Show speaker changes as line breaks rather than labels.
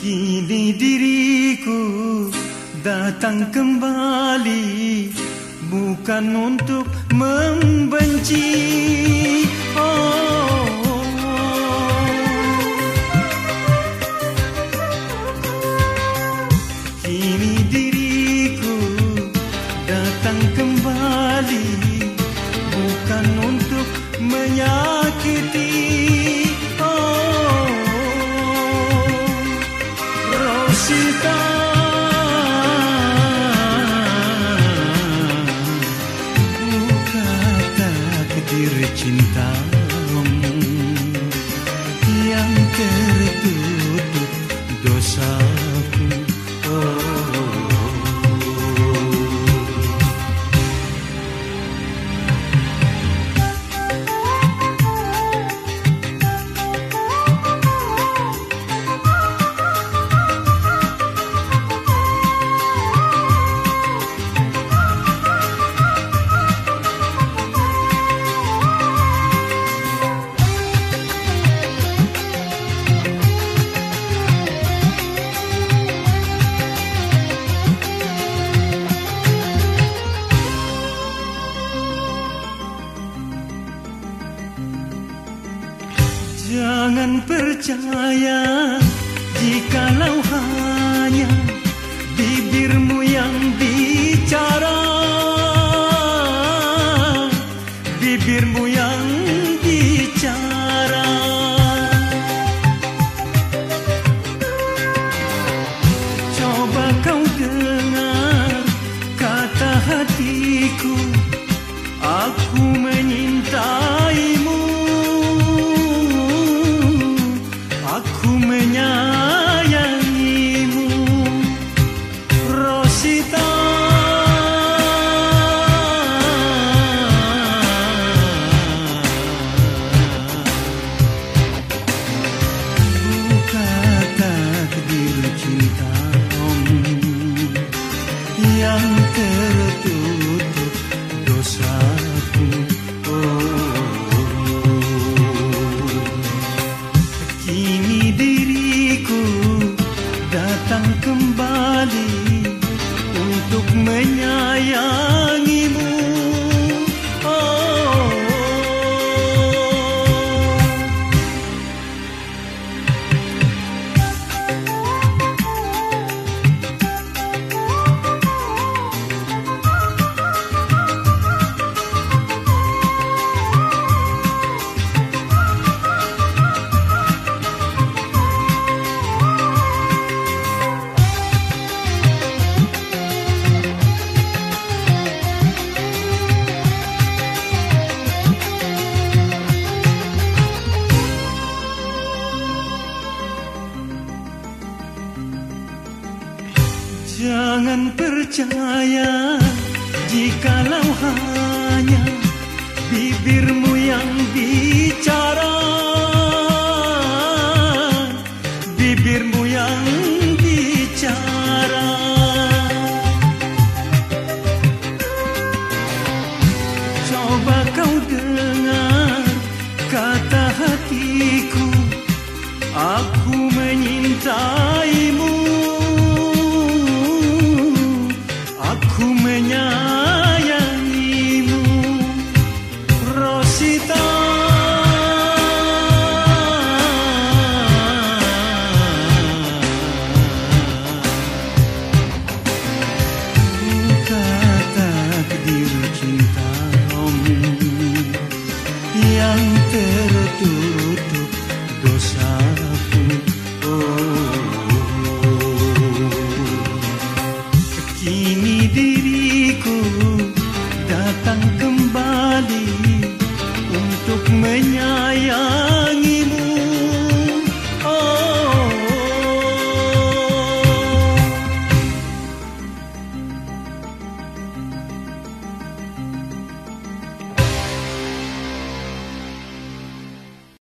Kini diriku datang kembali Bukan untuk membenci oh. Kini cintamu yang Jangan percaya jikalau hanya bibirmu yang bicara Untuk Jangan percaya Jikalau hanya Bibirmu yang bicara. Bibirmu yang bicara. Coba kau dengar Kata hatiku. Aku menyintai kali untuk menyayangimu.